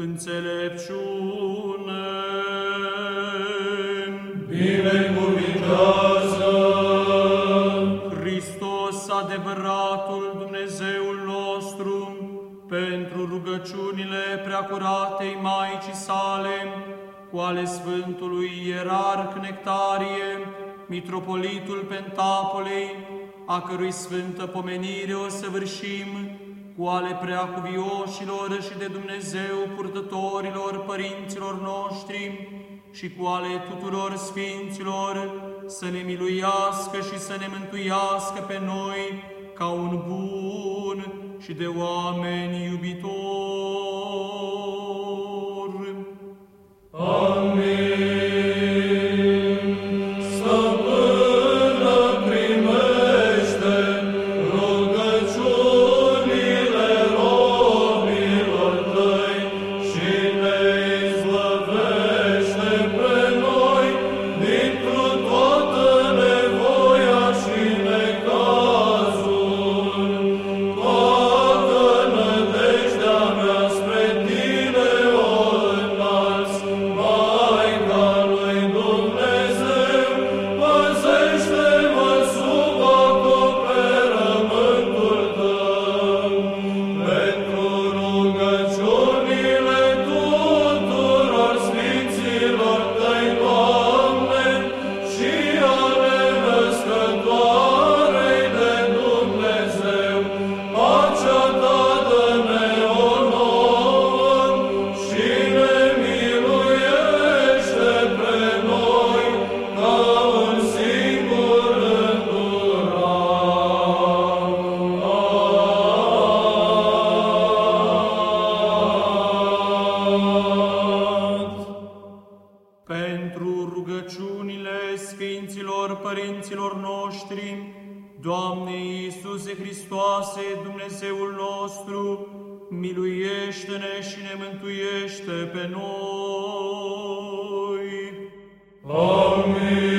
înțelepciune. Binecuvintează! Hristos, adevăratul Dumnezeul nostru, pentru rugăciunile preacuratei Maicii sale, cu ale Sfântului Ierarh Nectarie, Mitropolitul Pentapolei, a cărui sfântă pomenire o săvârșim, cu ale preacuvioșilor și de Dumnezeu purtătorilor părinților noștri și cu ale tuturor sfinților, să ne miluiască și să ne mântuiască pe noi ca un bun și de oameni iubitori. pentru rugăciunile Sfinților Părinților noștri, Doamne Iisuse Hristoase, Dumnezeul nostru, miluiește-ne și ne mântuiește pe noi. Amin.